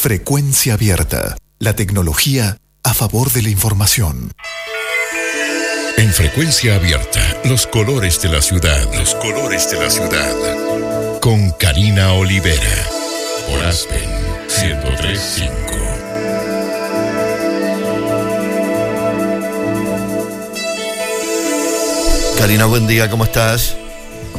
Frecuencia abierta. La tecnología a favor de la información. En frecuencia abierta, los colores de la ciudad. Los colores de la ciudad. Con Karina Olivera. Por Aspen 1035. Karina, buen día, ¿cómo estás?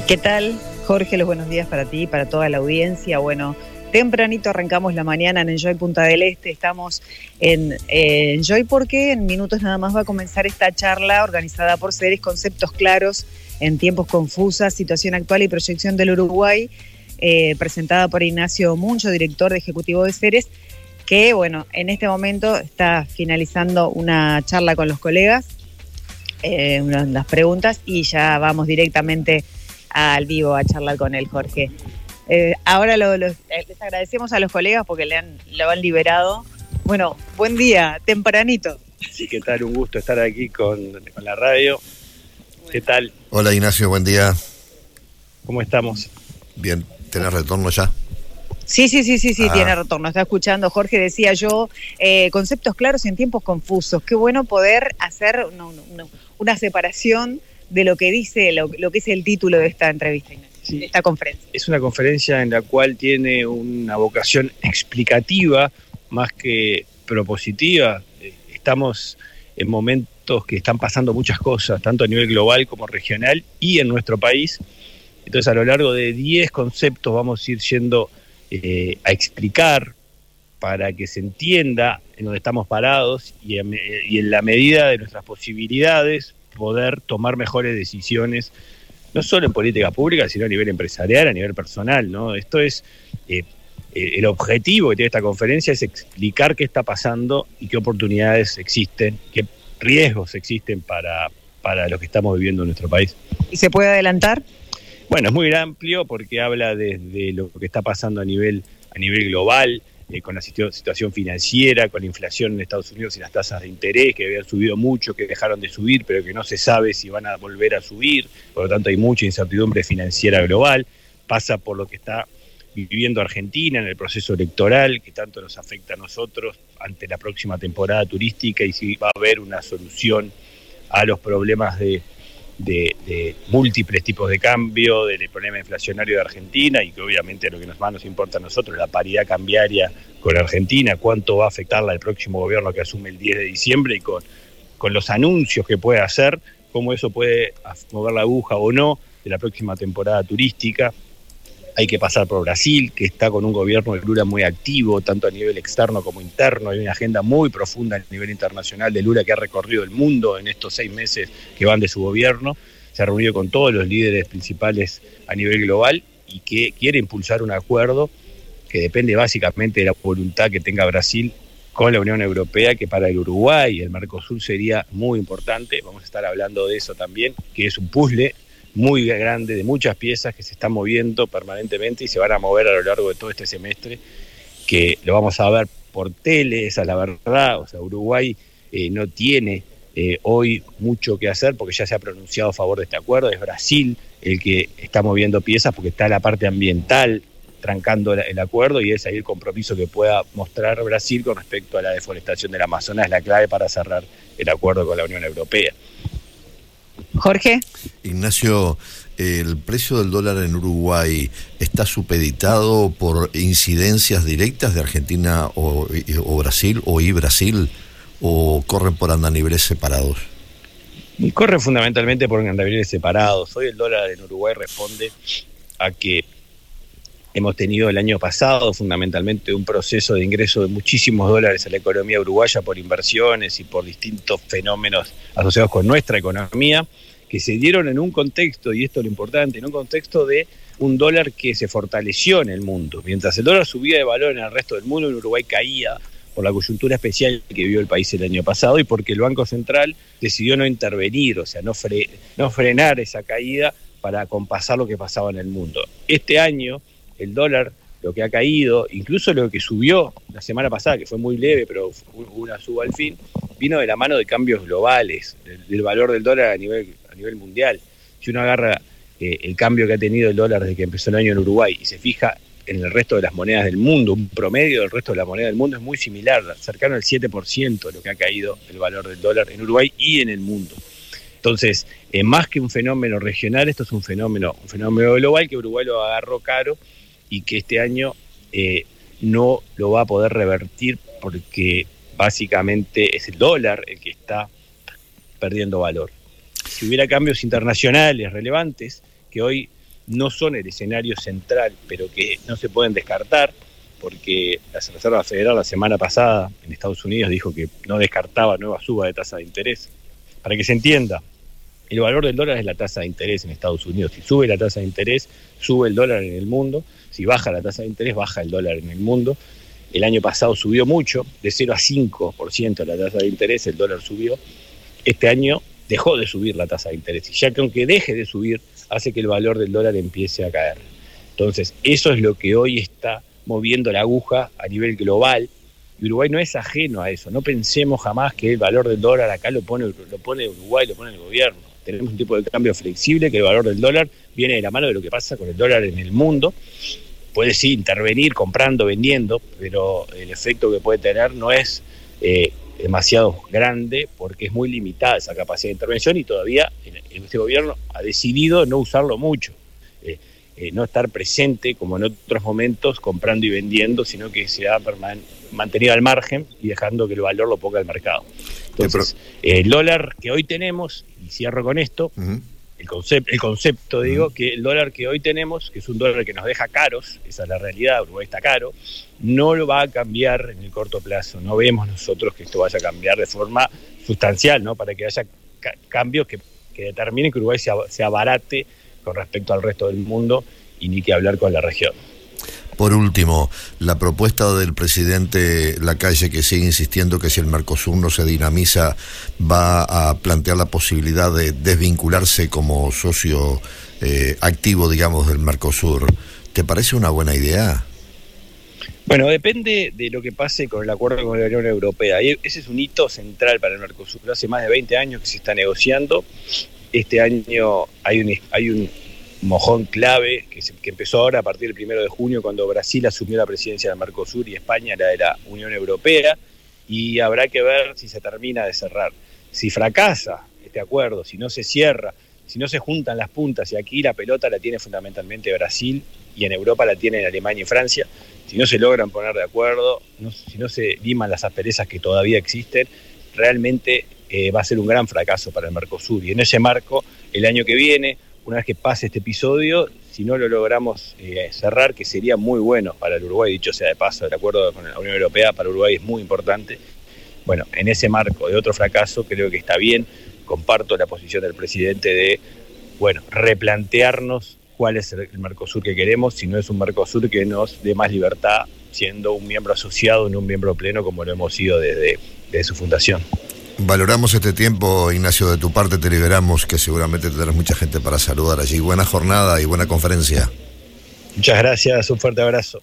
¿Qué tal? Jorge, los buenos días para ti, para toda la audiencia. Bueno, Tempranito arrancamos la mañana en Enjoy Punta del Este. Estamos en eh, Enjoy porque en minutos nada más va a comenzar esta charla organizada por Ceres Conceptos Claros en tiempos confusos, situación actual y proyección del Uruguay, eh, presentada por Ignacio Muncho, director de Ejecutivo de Ceres, que bueno, en este momento está finalizando una charla con los colegas, eh, las preguntas y ya vamos directamente al vivo a charlar con él, Jorge. Eh, ahora eh, les agradecemos a los colegas porque le han, lo han liberado. Bueno, buen día, tempranito. Sí, ¿qué tal? Un gusto estar aquí con, la radio. ¿Qué tal? Hola Ignacio, buen día. ¿Cómo estamos? Bien, ¿tenés retorno ya? Sí, sí, sí, sí, sí, ah. tiene retorno. Está escuchando. Jorge decía yo, eh, conceptos claros en tiempos confusos. Qué bueno poder hacer una separación de lo que dice, lo, lo que es el título de esta entrevista esta conferencia. Es una conferencia en la cual tiene una vocación explicativa más que propositiva. Eh, estamos en momentos que están pasando muchas cosas, tanto a nivel global como regional y en nuestro país. Entonces a lo largo de 10 conceptos vamos a ir yendo eh, a explicar para que se entienda en dónde estamos parados y en la medida de nuestras posibilidades poder tomar mejores decisiones no solo en política pública, sino a nivel empresarial, a nivel personal, ¿no? Esto es eh, eh, el objetivo que tiene esta conferencia es explicar qué está pasando y qué oportunidades existen, qué riesgos existen para, para lo que estamos viviendo en nuestro país. ¿Y se puede adelantar? Bueno, es muy amplio porque habla desde lo que está pasando a nivel, a nivel global, eh, con la situación financiera, con la inflación en Estados Unidos y las tasas de interés que habían subido mucho, que dejaron de subir, pero que no se sabe si van a volver a subir, por lo tanto hay mucha incertidumbre financiera global, pasa por lo que está viviendo Argentina en el proceso electoral, que tanto nos afecta a nosotros ante la próxima temporada turística y si va a haber una solución a los problemas de de, múltiples tipos de cambio, del problema inflacionario de Argentina y que obviamente lo que más nos importa a nosotros, la paridad cambiaria con Argentina, cuánto va a afectarla el próximo gobierno que asume el 10 de diciembre y con, con los anuncios que puede hacer, cómo eso puede mover la aguja o no de la próxima temporada turística hay que pasar por Brasil, que está con un gobierno de Lula muy activo, tanto a nivel externo como interno. Hay una agenda muy profunda a nivel internacional de Lula que ha recorrido el mundo en estos seis meses que van de su gobierno. Se ha reunido con todos los líderes principales a nivel global y que quiere impulsar un acuerdo que depende básicamente de la voluntad que tenga Brasil con la Unión Europea, que para el Uruguay y el Mercosur sería muy importante. Vamos a estar hablando de eso también, que es un puzzle muy grande de muchas piezas que se están moviendo permanentemente y se van a mover a lo largo de todo este semestre, que lo vamos a ver por tele, esa es la verdad, o sea, Uruguay eh, no tiene eh, hoy mucho que hacer porque ya se ha pronunciado a favor de este acuerdo, es Brasil el que está moviendo piezas porque está la parte ambiental trancando el acuerdo y es ahí el compromiso que pueda mostrar Brasil con respecto a la deforestación del Amazonas, es la clave para cerrar el acuerdo con la Unión Europea. Jorge. Ignacio, ¿el precio del dólar en Uruguay está supeditado por incidencias directas de Argentina o, Brasil o y Brasil o corren por andaniveles separados? Y corre fundamentalmente por andaniveles separados. Hoy el dólar en Uruguay responde a que hemos tenido el año pasado fundamentalmente un proceso de ingreso de muchísimos dólares a la economía uruguaya por inversiones y por distintos fenómenos asociados con nuestra economía que se dieron en un contexto, y esto es lo importante, en un contexto de un dólar que se fortaleció en el mundo. Mientras el dólar subía de valor en el resto del mundo, en Uruguay caía por la coyuntura especial que vivió el país el año pasado y porque el Banco Central decidió no intervenir, o sea, no, no frenar esa caída para compasar lo que pasaba en el mundo. Este año el dólar, lo que ha caído, incluso lo que subió la semana pasada, que fue muy leve, pero hubo una suba al fin, vino de la mano de cambios globales, del valor del dólar a nivel nivel mundial. Si uno agarra eh, el cambio que ha tenido el dólar desde que empezó el año en Uruguay y se fija en el resto de las monedas del mundo, un promedio del resto de la moneda del mundo es muy similar, cercano al 7% de lo que ha caído el valor del dólar en Uruguay y en el mundo. Entonces, eh, más que un fenómeno regional, esto es un fenómeno, un fenómeno global que Uruguay lo agarró caro y que este año eh, no lo va a poder revertir porque básicamente es el dólar el que está perdiendo valor. Si hubiera cambios internacionales relevantes, que hoy no son el escenario central, pero que no se pueden descartar, porque la Reserva Federal la semana pasada en Estados Unidos dijo que no descartaba nueva suba de tasa de interés. Para que se entienda, el valor del dólar es la tasa de interés en Estados Unidos. Si sube la tasa de interés, sube el dólar en el mundo. Si baja la tasa de interés, baja el dólar en el mundo. El año pasado subió mucho, de 0 a 5% la tasa de interés, el dólar subió. Este año dejó de subir la tasa de interés. Y ya que aunque deje de subir, hace que el valor del dólar empiece a caer. Entonces, eso es lo que hoy está moviendo la aguja a nivel global. Y Uruguay no es ajeno a eso. No pensemos jamás que el valor del dólar acá lo pone, lo pone Uruguay, lo pone el gobierno tenemos un tipo de cambio flexible que el valor del dólar viene de la mano de lo que pasa con el dólar en el mundo. Puede sí intervenir comprando, vendiendo, pero el efecto que puede tener no es eh, demasiado grande porque es muy limitada esa capacidad de intervención y todavía este gobierno ha decidido no usarlo mucho. Eh, eh, no estar presente como en otros momentos comprando y vendiendo, sino que se ha mantenido al margen y dejando que el valor lo ponga el mercado. Entonces, el dólar que hoy tenemos, y cierro con esto, el, concepto, el concepto, digo, que el dólar que hoy tenemos, que es un dólar que nos deja caros, esa es la realidad, Uruguay está caro, no lo va a cambiar en el corto plazo. No vemos nosotros que esto vaya a cambiar de forma sustancial, ¿no? Para que haya cambios que, determinen que Uruguay se abarate con respecto al resto del mundo y ni que hablar con la región. Por último, la propuesta del presidente Lacalle que sigue insistiendo que si el Mercosur no se dinamiza va a plantear la posibilidad de desvincularse como socio eh, activo, digamos, del Mercosur. ¿Te parece una buena idea? Bueno, depende de lo que pase con el acuerdo con la Unión Europea. Ese es un hito central para el Mercosur. Hace más de 20 años que se está negociando. Este año hay un, hay un mojón clave que, que, empezó ahora a partir del primero de junio cuando Brasil asumió la presidencia del Mercosur y España la de la Unión Europea y habrá que ver si se termina de cerrar. Si fracasa este acuerdo, si no se cierra, si no se juntan las puntas y aquí la pelota la tiene fundamentalmente Brasil y en Europa la tienen Alemania y Francia, si no se logran poner de acuerdo, si no se liman las asperezas que todavía existen, realmente eh, va a ser un gran fracaso para el Mercosur. Y en ese marco, el año que viene, una vez que pase este episodio, si no lo logramos eh, cerrar, que sería muy bueno para el Uruguay, dicho sea de paso, el acuerdo con la Unión Europea para Uruguay es muy importante. Bueno, en ese marco de otro fracaso, creo que está bien, comparto la posición del presidente de, bueno, replantearnos cuál es el Mercosur que queremos, si no es un Mercosur que nos dé más libertad siendo un miembro asociado, no un miembro pleno como lo hemos sido desde, desde su fundación. Valoramos este tiempo, Ignacio, de tu parte te liberamos, que seguramente tendrás mucha gente para saludar allí. Buena jornada y buena conferencia. Muchas gracias, un fuerte abrazo.